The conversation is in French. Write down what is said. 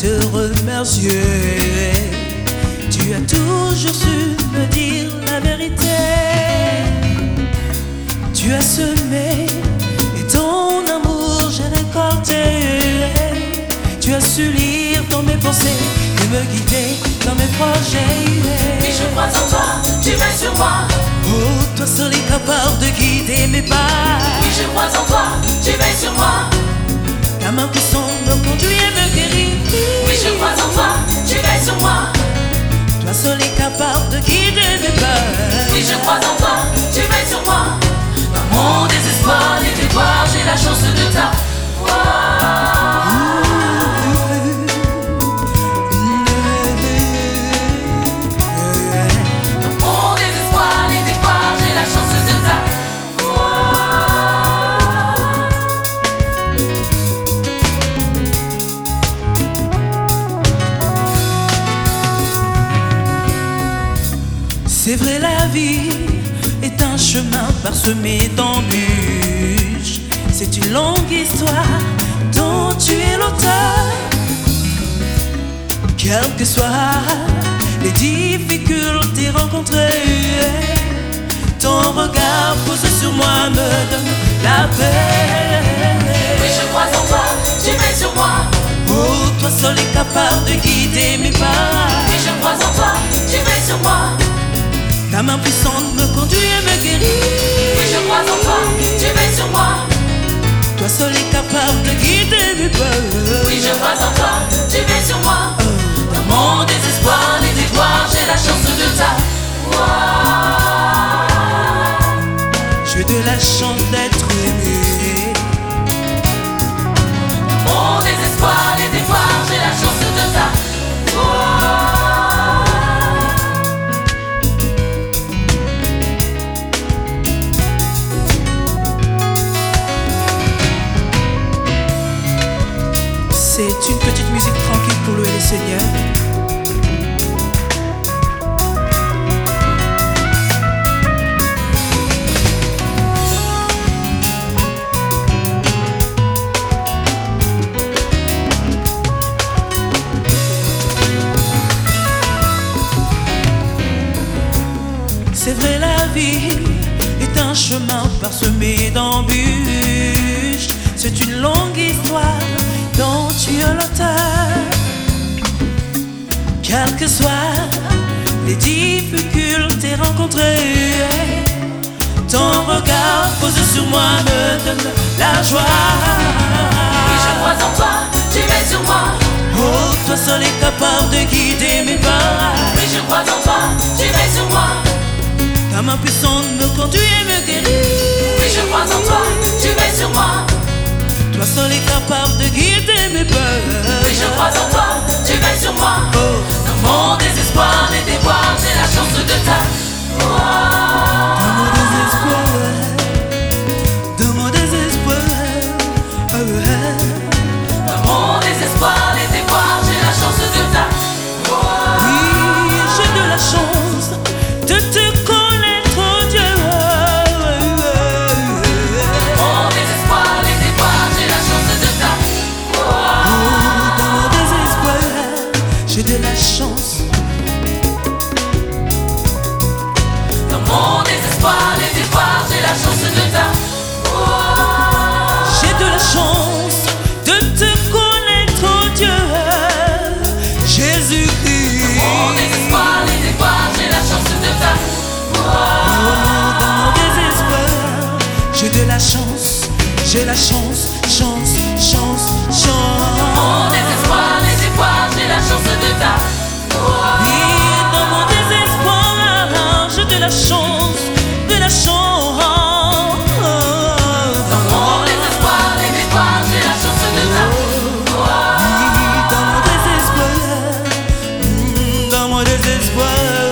te remercier. Tu as toujours su me dire la vérité. Tu as semé et ton amour j'ai récolté. Tu as su lire dans mes pensées et me guider dans mes projets. Et je crois en toi, tu veilles sur moi. Oh, toi seul est capable de guider mes pas. Oui, je crois en toi, tu veilles sur moi. Ta main puissante me conduit et me guérit. Oui, je crois en toi, tu veilles sur moi. Toi seul est capable de guider mes pas. Oui, je crois en toi, tu veilles sur moi. Dans mon désespoir, les déboires, j'ai la chance de t'avoir. C'est vrai, la vie est un chemin parsemé d'embûches. C'est une longue histoire dont tu es l'auteur. Quelles que soient les difficultés rencontrées, ton regard posé sur moi me donne la paix. Oui, je crois en toi, tu veilles sur moi. Oh, toi seul est capable de guider mes pas. Ta main puissante me conduit et me guérit. Oui, je crois en toi, tu veilles sur moi. Toi seul est capable de guider mes pas. Oui, je crois en toi, tu veilles sur moi. Dans mon désespoir, les déboires, j'ai la chance de t'avoir. J'ai de la chance d'être C'est une petite musique tranquille pour louer le Seigneur. C'est vrai, la vie est un chemin parsemé d'embûches. C'est une longue histoire que soient les difficultés rencontrées, ton regard posé sur moi me donne la joie. Oui, je crois en toi, tu veilles sur moi. Oh, toi seul est capable de guider mes pas. Oui, je crois en toi, tu veilles sur moi. Ta main puissante me conduit et me guérit. Oui, je crois en toi, tu veilles sur moi. Toi seul est capable de guider mes peurs. Et je crois en toi, tu veilles sur moi. Oh. Dans mon désespoir, les déboires, j'ai la chance de ta voix. de la chance, j'ai la chance, chance, chance, chance. Dans mon désespoir, les espoirs, j'ai la chance de ta oh. Dans mon désespoir, j'ai de la chance, de la chance. Dans mon désespoir, les espoirs, j'ai la chance de ta oh. Dans mon désespoir, mm, dans mon désespoir.